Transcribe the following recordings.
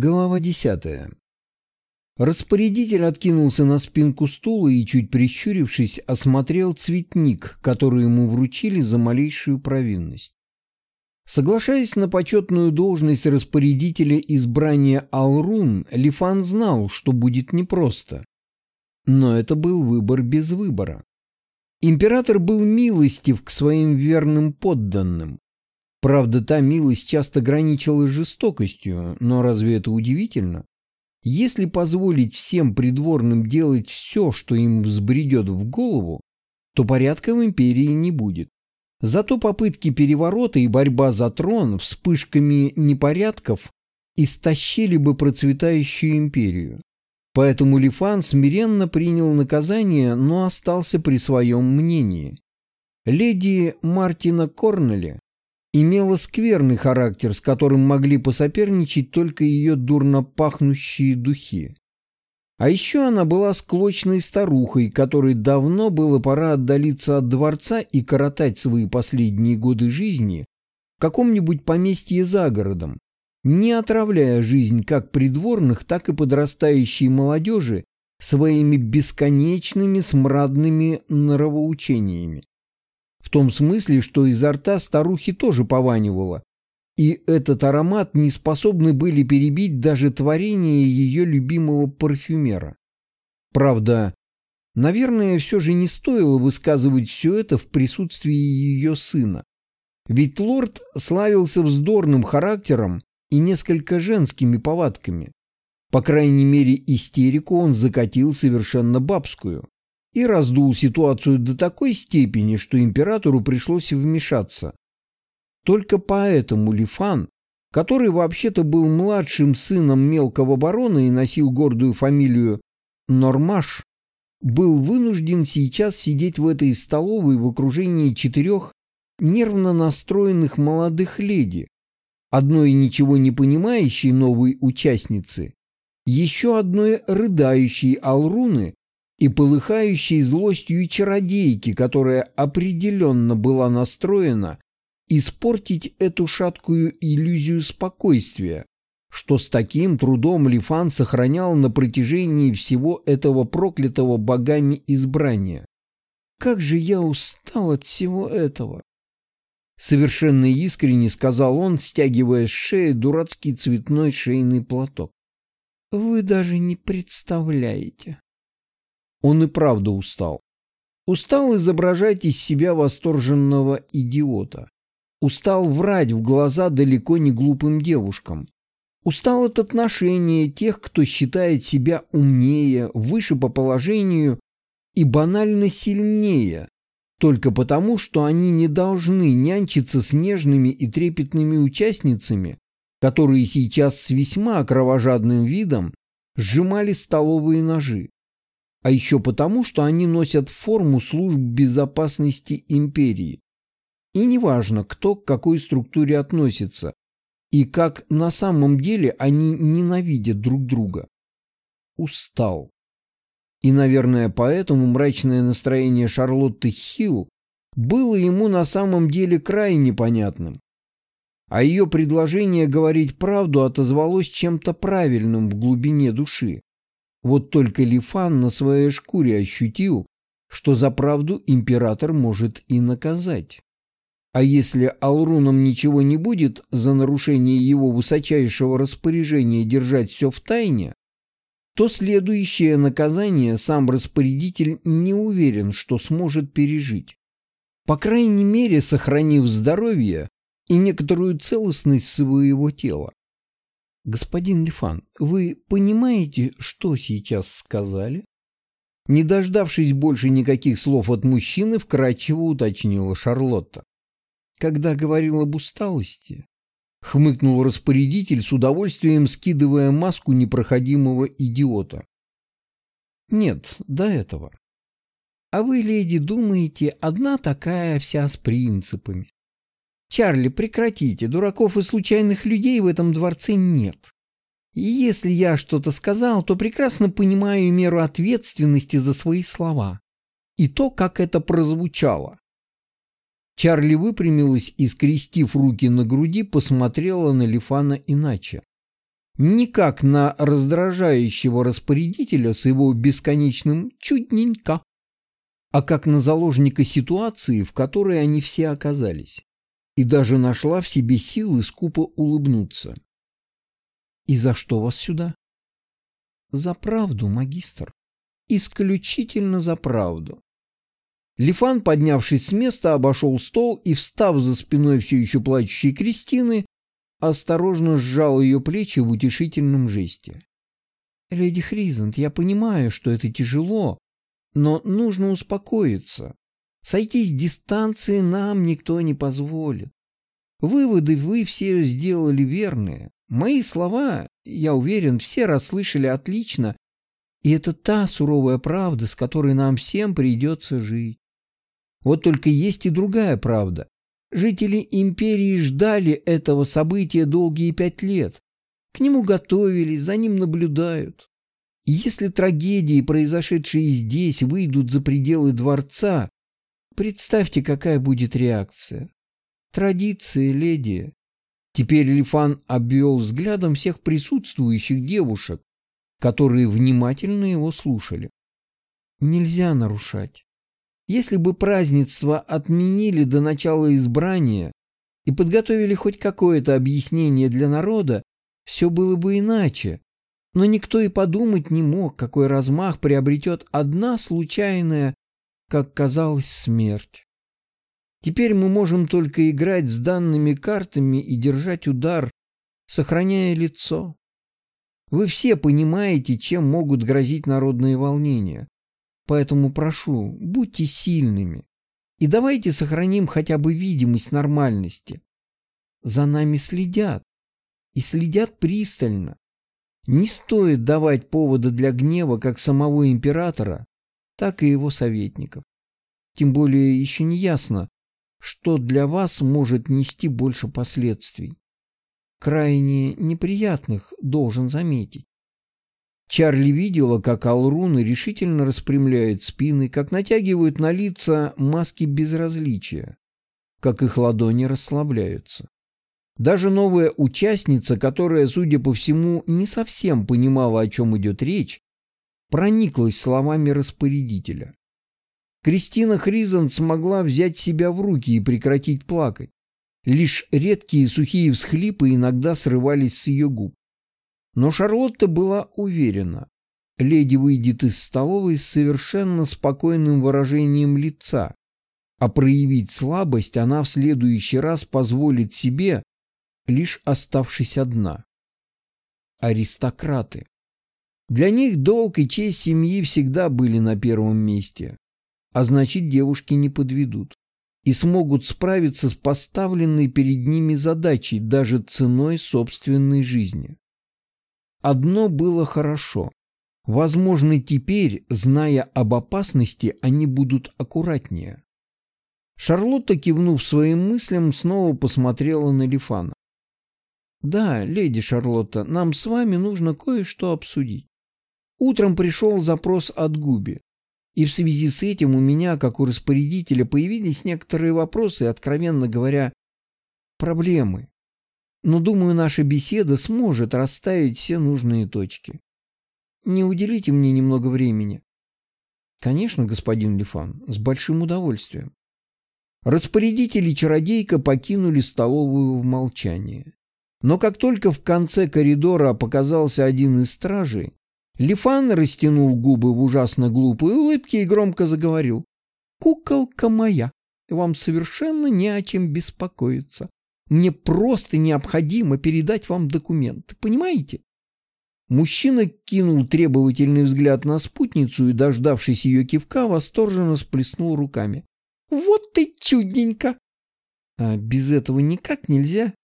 Глава десятая. Распорядитель откинулся на спинку стула и, чуть прищурившись, осмотрел цветник, который ему вручили за малейшую провинность. Соглашаясь на почетную должность распорядителя избрания Алрун, Лифан знал, что будет непросто. Но это был выбор без выбора. Император был милостив к своим верным подданным, Правда, та милость часто граничила жестокостью, но разве это удивительно? Если позволить всем придворным делать все, что им взбредет в голову, то порядка в империи не будет. Зато попытки переворота и борьба за трон вспышками непорядков истощили бы процветающую империю. Поэтому Лифан смиренно принял наказание, но остался при своем мнении. Леди Мартина Корнеля имела скверный характер, с которым могли посоперничать только ее дурно пахнущие духи. А еще она была склочной старухой, которой давно было пора отдалиться от дворца и коротать свои последние годы жизни в каком-нибудь поместье за городом, не отравляя жизнь как придворных, так и подрастающей молодежи своими бесконечными смрадными нравоучениями. В том смысле, что изо рта старухи тоже пованивало, и этот аромат не способны были перебить даже творение ее любимого парфюмера. Правда, наверное, все же не стоило высказывать все это в присутствии ее сына. Ведь лорд славился вздорным характером и несколько женскими повадками. По крайней мере, истерику он закатил совершенно бабскую и раздул ситуацию до такой степени, что императору пришлось вмешаться. Только поэтому Лифан, который вообще-то был младшим сыном мелкого барона и носил гордую фамилию Нормаш, был вынужден сейчас сидеть в этой столовой в окружении четырех нервно настроенных молодых леди, одной ничего не понимающей новой участницы, еще одной рыдающей Алруны и полыхающей злостью чародейки, которая определенно была настроена испортить эту шаткую иллюзию спокойствия, что с таким трудом Лифан сохранял на протяжении всего этого проклятого богами избрания. «Как же я устал от всего этого!» Совершенно искренне сказал он, стягивая с шеи дурацкий цветной шейный платок. «Вы даже не представляете!» Он и правда устал. Устал изображать из себя восторженного идиота. Устал врать в глаза далеко не глупым девушкам. Устал от отношения тех, кто считает себя умнее, выше по положению и банально сильнее, только потому, что они не должны нянчиться с нежными и трепетными участницами, которые сейчас с весьма кровожадным видом сжимали столовые ножи а еще потому, что они носят форму служб безопасности империи. И неважно, кто к какой структуре относится, и как на самом деле они ненавидят друг друга. Устал. И, наверное, поэтому мрачное настроение Шарлотты Хилл было ему на самом деле крайне непонятным. А ее предложение говорить правду отозвалось чем-то правильным в глубине души. Вот только Лифан на своей шкуре ощутил, что за правду император может и наказать. А если Алруном ничего не будет за нарушение его высочайшего распоряжения держать все в тайне, то следующее наказание сам распорядитель не уверен, что сможет пережить. По крайней мере, сохранив здоровье и некоторую целостность своего тела. «Господин Лифан, вы понимаете, что сейчас сказали?» Не дождавшись больше никаких слов от мужчины, вкратчиво уточнила Шарлотта. «Когда говорил об усталости?» Хмыкнул распорядитель с удовольствием, скидывая маску непроходимого идиота. «Нет, до этого. А вы, леди, думаете, одна такая вся с принципами. Чарли, прекратите, дураков и случайных людей в этом дворце нет. И если я что-то сказал, то прекрасно понимаю меру ответственности за свои слова. И то, как это прозвучало. Чарли выпрямилась и, скрестив руки на груди, посмотрела на Лифана иначе. Не как на раздражающего распорядителя с его бесконечным «чудненько», а как на заложника ситуации, в которой они все оказались. И даже нашла в себе силы скупо улыбнуться. «И за что вас сюда?» «За правду, магистр. Исключительно за правду». Лифан, поднявшись с места, обошел стол и, встав за спиной все еще плачущей Кристины, осторожно сжал ее плечи в утешительном жесте. «Леди Хризант, я понимаю, что это тяжело, но нужно успокоиться. Сойти с дистанции нам никто не позволит. Выводы вы все сделали верные. Мои слова, я уверен, все расслышали отлично, и это та суровая правда, с которой нам всем придется жить. Вот только есть и другая правда. Жители империи ждали этого события долгие пять лет. К нему готовились, за ним наблюдают. И если трагедии, произошедшие здесь, выйдут за пределы дворца, представьте, какая будет реакция. Традиции, леди. Теперь Лифан обвел взглядом всех присутствующих девушек, которые внимательно его слушали. Нельзя нарушать. Если бы празднество отменили до начала избрания и подготовили хоть какое-то объяснение для народа, все было бы иначе. Но никто и подумать не мог, какой размах приобретет одна случайная, как казалось, смерть. Теперь мы можем только играть с данными картами и держать удар, сохраняя лицо. Вы все понимаете, чем могут грозить народные волнения. Поэтому прошу, будьте сильными. И давайте сохраним хотя бы видимость нормальности. За нами следят. И следят пристально. Не стоит давать повода для гнева как самого императора, так и его советников. Тем более еще не ясно, что для вас может нести больше последствий. Крайне неприятных, должен заметить. Чарли видела, как алруны решительно распрямляют спины, как натягивают на лица маски безразличия, как их ладони расслабляются. Даже новая участница, которая, судя по всему, не совсем понимала, о чем идет речь, прониклась словами распорядителя. Кристина Хризант смогла взять себя в руки и прекратить плакать. Лишь редкие сухие всхлипы иногда срывались с ее губ. Но Шарлотта была уверена. Леди выйдет из столовой с совершенно спокойным выражением лица, а проявить слабость она в следующий раз позволит себе, лишь оставшись одна. Аристократы. Для них долг и честь семьи всегда были на первом месте, а значит девушки не подведут и смогут справиться с поставленной перед ними задачей даже ценой собственной жизни. Одно было хорошо. Возможно, теперь, зная об опасности, они будут аккуратнее. Шарлотта, кивнув своим мыслям, снова посмотрела на Лифана. «Да, леди Шарлотта, нам с вами нужно кое-что обсудить. Утром пришел запрос от Губи, и в связи с этим у меня, как у распорядителя, появились некоторые вопросы, откровенно говоря, проблемы но, думаю, наша беседа сможет расставить все нужные точки. Не уделите мне немного времени. Конечно, господин Лифан, с большим удовольствием. Распорядители чародейка покинули столовую в молчании. Но как только в конце коридора показался один из стражей, Лифан растянул губы в ужасно глупой улыбке и громко заговорил. «Куколка моя, вам совершенно не о чем беспокоиться. Мне просто необходимо передать вам документы, понимаете? Мужчина кинул требовательный взгляд на спутницу и, дождавшись ее кивка, восторженно сплеснул руками. «Вот ты чудненько!» «А без этого никак нельзя?»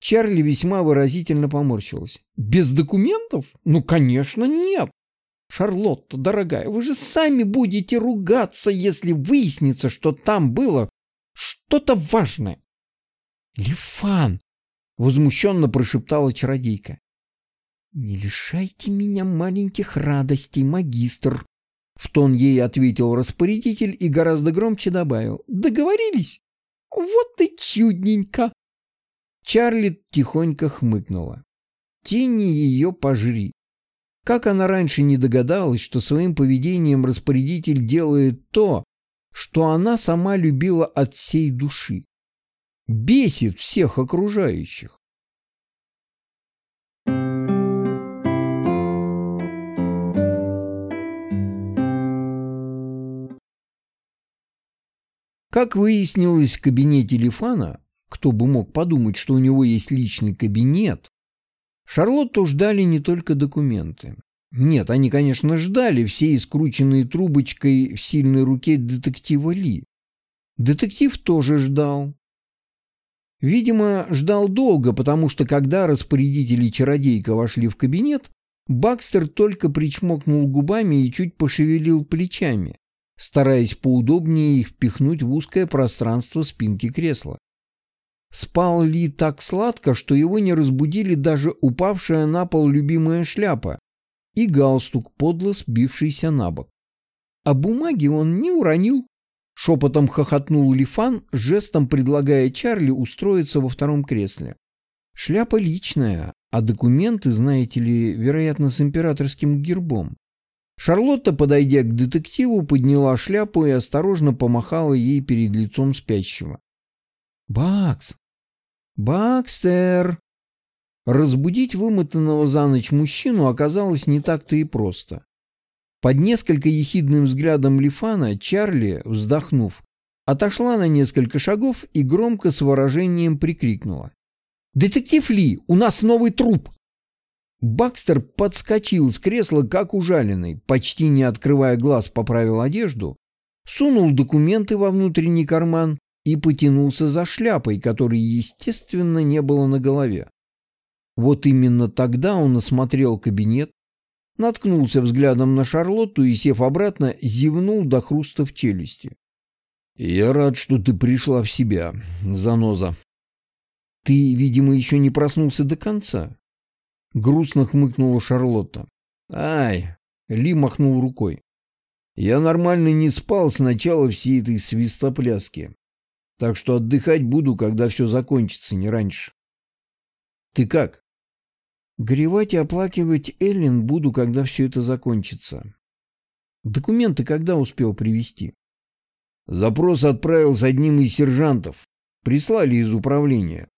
Чарли весьма выразительно поморщилась. «Без документов? Ну, конечно, нет!» «Шарлотта, дорогая, вы же сами будете ругаться, если выяснится, что там было что-то важное. «Лифан!» — возмущенно прошептала чародейка. «Не лишайте меня маленьких радостей, магистр!» В тон ей ответил распорядитель и гораздо громче добавил. «Договорились? Вот и чудненько!» Чарли тихонько хмыкнула. тени ее пожри. Как она раньше не догадалась, что своим поведением распорядитель делает то, что она сама любила от всей души. Бесит всех окружающих. Как выяснилось в кабинете Лифана, кто бы мог подумать, что у него есть личный кабинет, Шарлотту ждали не только документы. Нет, они, конечно, ждали все искрученные трубочкой в сильной руке детектива Ли. Детектив тоже ждал. Видимо, ждал долго, потому что когда распорядители чародейка вошли в кабинет, Бакстер только причмокнул губами и чуть пошевелил плечами, стараясь поудобнее их впихнуть в узкое пространство спинки кресла. Спал Ли так сладко, что его не разбудили даже упавшая на пол любимая шляпа и галстук, подло сбившийся на бок. А бумаги он не уронил. Шепотом хохотнул Лифан, жестом предлагая Чарли устроиться во втором кресле. Шляпа личная, а документы, знаете ли, вероятно, с императорским гербом. Шарлотта, подойдя к детективу, подняла шляпу и осторожно помахала ей перед лицом спящего. «Бакс! Бакстер!» Разбудить вымотанного за ночь мужчину оказалось не так-то и просто. Под несколько ехидным взглядом Лифана Чарли, вздохнув, отошла на несколько шагов и громко с выражением прикрикнула. «Детектив Ли, у нас новый труп!» Бакстер подскочил с кресла, как ужаленный, почти не открывая глаз, поправил одежду, сунул документы во внутренний карман и потянулся за шляпой, которой, естественно, не было на голове. Вот именно тогда он осмотрел кабинет, наткнулся взглядом на Шарлотту и, сев обратно, зевнул до хруста в челюсти. «Я рад, что ты пришла в себя, заноза». «Ты, видимо, еще не проснулся до конца», Грустно хмыкнула Шарлотта. «Ай!» — Ли махнул рукой. «Я нормально не спал с начала всей этой свистопляски. Так что отдыхать буду, когда все закончится, не раньше». «Ты как?» «Горевать и оплакивать Эллен буду, когда все это закончится». «Документы когда успел привезти?» «Запрос отправил с одним из сержантов. Прислали из управления.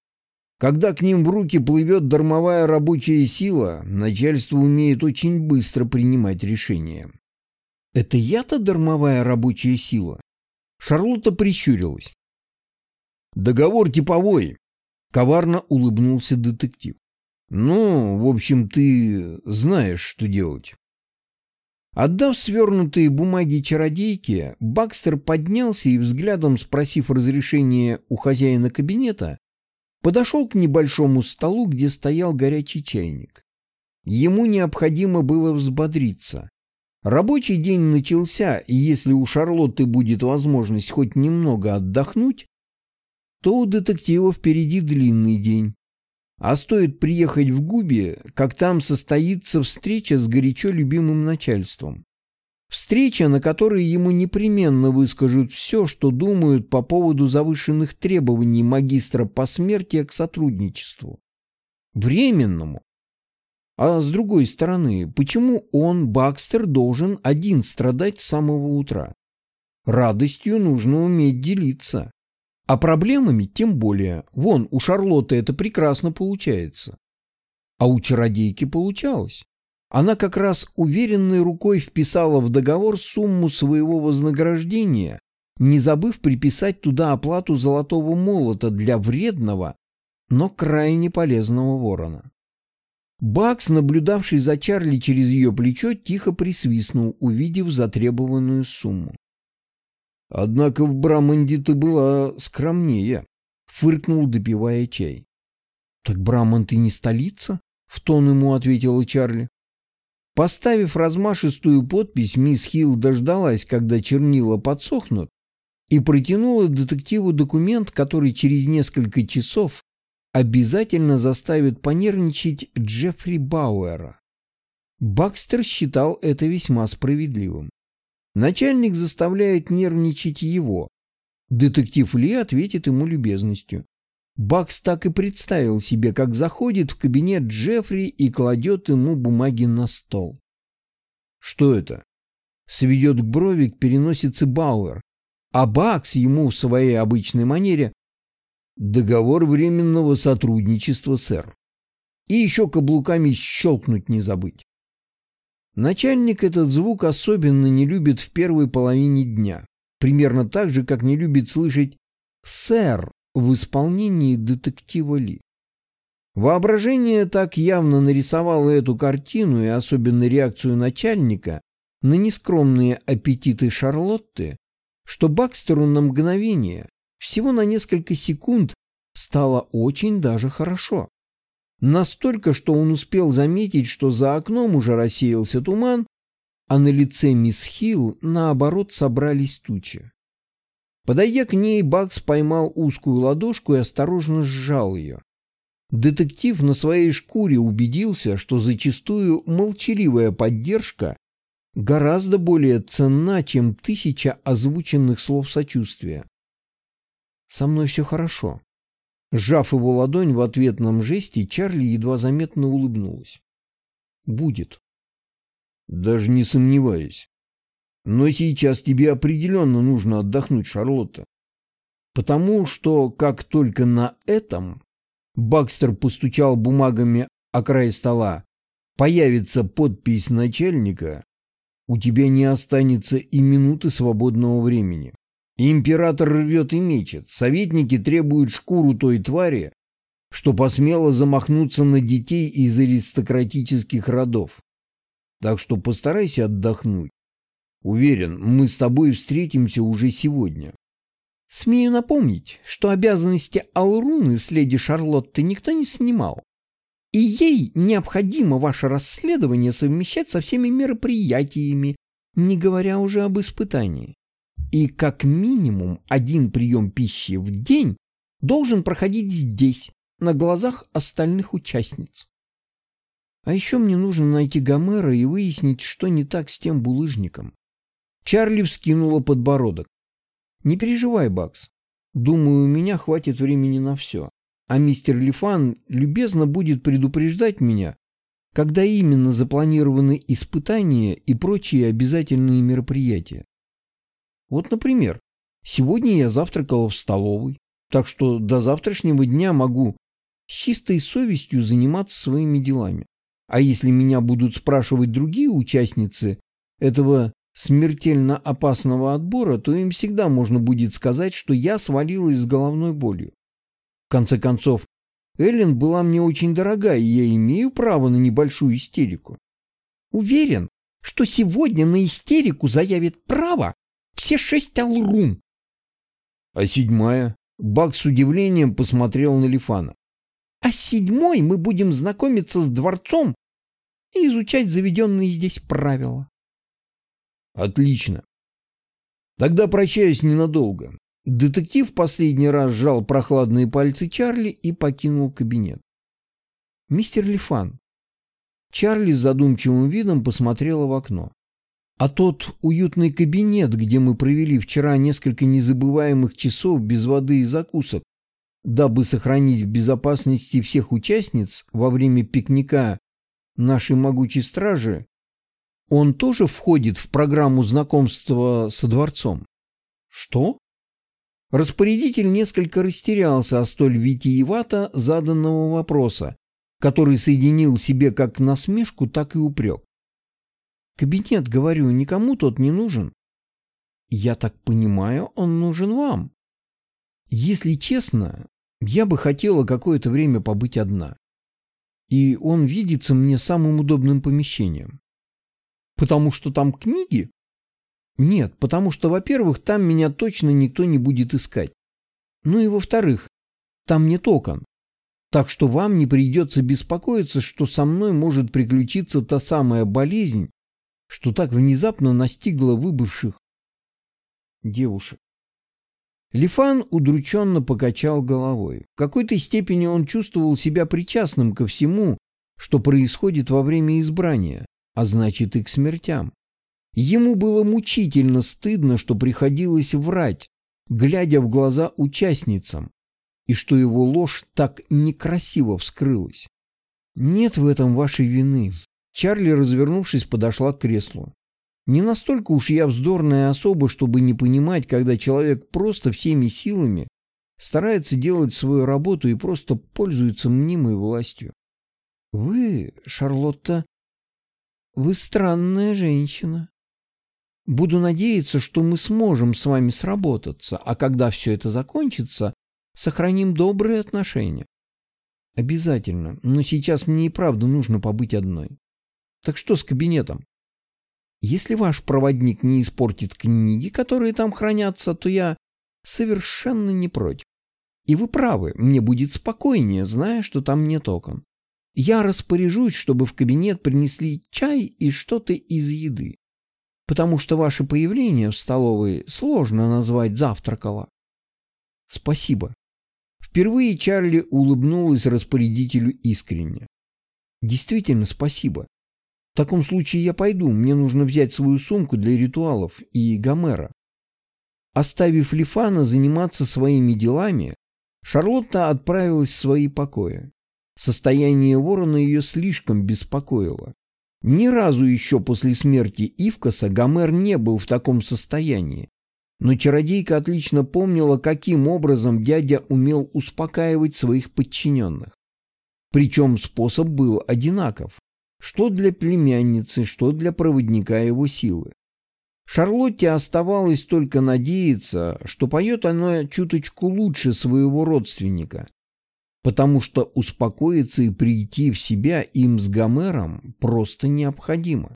Когда к ним в руки плывет дармовая рабочая сила, начальство умеет очень быстро принимать решения. «Это я-то дармовая рабочая сила?» Шарлотта прищурилась. «Договор типовой», — коварно улыбнулся детектив. «Ну, в общем, ты знаешь, что делать». Отдав свернутые бумаги чародейке, Бакстер поднялся и, взглядом спросив разрешения у хозяина кабинета, Подошел к небольшому столу, где стоял горячий чайник. Ему необходимо было взбодриться. Рабочий день начался, и если у Шарлотты будет возможность хоть немного отдохнуть, то у детектива впереди длинный день. А стоит приехать в Губи, как там состоится встреча с горячо любимым начальством. Встреча, на которой ему непременно выскажут все, что думают по поводу завышенных требований магистра посмертия к сотрудничеству. Временному. А с другой стороны, почему он, Бакстер, должен один страдать с самого утра? Радостью нужно уметь делиться. А проблемами тем более. Вон, у Шарлотты это прекрасно получается. А у чародейки получалось. Она как раз уверенной рукой вписала в договор сумму своего вознаграждения, не забыв приписать туда оплату золотого молота для вредного, но крайне полезного ворона. Бакс, наблюдавший за Чарли через ее плечо, тихо присвистнул, увидев затребованную сумму. «Однако в Браманде ты была скромнее», — фыркнул, допивая чай. «Так Браманд и не столица?» — в тон ему ответила Чарли. Поставив размашистую подпись, мисс Хилл дождалась, когда чернила подсохнут, и протянула детективу документ, который через несколько часов обязательно заставит понервничать Джеффри Бауэра. Бакстер считал это весьма справедливым. Начальник заставляет нервничать его. Детектив Ли ответит ему любезностью. Бакс так и представил себе, как заходит в кабинет Джеффри и кладет ему бумаги на стол. Что это? Сведет к брови к переносице Бауэр, а Бакс ему в своей обычной манере «Договор временного сотрудничества, сэр». И еще каблуками щелкнуть не забыть. Начальник этот звук особенно не любит в первой половине дня, примерно так же, как не любит слышать «сэр» в исполнении детектива Ли. Воображение так явно нарисовало эту картину и особенно реакцию начальника на нескромные аппетиты Шарлотты, что Бакстеру на мгновение, всего на несколько секунд, стало очень даже хорошо. Настолько, что он успел заметить, что за окном уже рассеялся туман, а на лице мисс Хилл, наоборот, собрались тучи. Подойдя к ней, Бакс поймал узкую ладошку и осторожно сжал ее. Детектив на своей шкуре убедился, что зачастую молчаливая поддержка гораздо более ценна, чем тысяча озвученных слов сочувствия. «Со мной все хорошо». Сжав его ладонь в ответном жесте, Чарли едва заметно улыбнулась. «Будет». «Даже не сомневаюсь. Но сейчас тебе определенно нужно отдохнуть, Шарлотта. Потому что как только на этом Бакстер постучал бумагами о край стола, появится подпись начальника, у тебя не останется и минуты свободного времени. Император рвет и мечет, советники требуют шкуру той твари, что посмело замахнуться на детей из аристократических родов. Так что постарайся отдохнуть. Уверен, мы с тобой встретимся уже сегодня. Смею напомнить, что обязанности Алруны с леди Шарлотты никто не снимал. И ей необходимо ваше расследование совмещать со всеми мероприятиями, не говоря уже об испытании. И как минимум один прием пищи в день должен проходить здесь, на глазах остальных участниц. А еще мне нужно найти Гомера и выяснить, что не так с тем булыжником. Чарли вскинула подбородок. «Не переживай, Бакс. Думаю, у меня хватит времени на все а мистер Лифан любезно будет предупреждать меня, когда именно запланированы испытания и прочие обязательные мероприятия. Вот, например, сегодня я завтракала в столовой, так что до завтрашнего дня могу с чистой совестью заниматься своими делами. А если меня будут спрашивать другие участницы этого смертельно опасного отбора, то им всегда можно будет сказать, что я свалилась с головной болью конце концов, Эллен была мне очень дорога, и я имею право на небольшую истерику. Уверен, что сегодня на истерику заявит право все шесть алрун. А седьмая? Бак с удивлением посмотрел на Лифана. А седьмой мы будем знакомиться с дворцом и изучать заведенные здесь правила. Отлично. Тогда прощаюсь ненадолго. Детектив последний раз сжал прохладные пальцы Чарли и покинул кабинет. «Мистер Лифан». Чарли с задумчивым видом посмотрела в окно. А тот уютный кабинет, где мы провели вчера несколько незабываемых часов без воды и закусок, дабы сохранить в безопасности всех участниц во время пикника нашей могучей стражи, он тоже входит в программу знакомства со дворцом. Что? Распорядитель несколько растерялся о столь витиевато заданного вопроса, который соединил себе как насмешку, так и упрек. «Кабинет, говорю, никому тот не нужен». «Я так понимаю, он нужен вам». «Если честно, я бы хотела какое-то время побыть одна. И он видится мне самым удобным помещением». «Потому что там книги?» Нет, потому что, во-первых, там меня точно никто не будет искать. Ну и во-вторых, там нет окон. Так что вам не придется беспокоиться, что со мной может приключиться та самая болезнь, что так внезапно настигла выбывших девушек. Лифан удрученно покачал головой. В какой-то степени он чувствовал себя причастным ко всему, что происходит во время избрания, а значит и к смертям. Ему было мучительно стыдно, что приходилось врать, глядя в глаза участницам. и что его ложь так некрасиво вскрылась. Нет в этом вашей вины. Чарли, развернувшись, подошла к креслу. Не настолько уж я вздорная особа, чтобы не понимать, когда человек просто всеми силами старается делать свою работу и просто пользуется мнимой властью. Вы, Шарлотта, вы странная женщина. Буду надеяться, что мы сможем с вами сработаться, а когда все это закончится, сохраним добрые отношения. Обязательно, но сейчас мне и правда нужно побыть одной. Так что с кабинетом? Если ваш проводник не испортит книги, которые там хранятся, то я совершенно не против. И вы правы, мне будет спокойнее, зная, что там нет окон. Я распоряжусь, чтобы в кабинет принесли чай и что-то из еды. Потому что ваше появление в столовой сложно назвать завтракало. Спасибо. Впервые Чарли улыбнулась распорядителю искренне. Действительно, спасибо. В таком случае я пойду, мне нужно взять свою сумку для ритуалов и Гомера. Оставив Лифана заниматься своими делами, Шарлотта отправилась в свои покои. Состояние ворона ее слишком беспокоило. Ни разу еще после смерти Ивкаса Гомер не был в таком состоянии. Но чародейка отлично помнила, каким образом дядя умел успокаивать своих подчиненных. Причем способ был одинаков что для племянницы, что для проводника его силы. Шарлотте оставалось только надеяться, что поет она чуточку лучше своего родственника, потому что успокоиться и прийти в себя им с Гомером просто необходимо.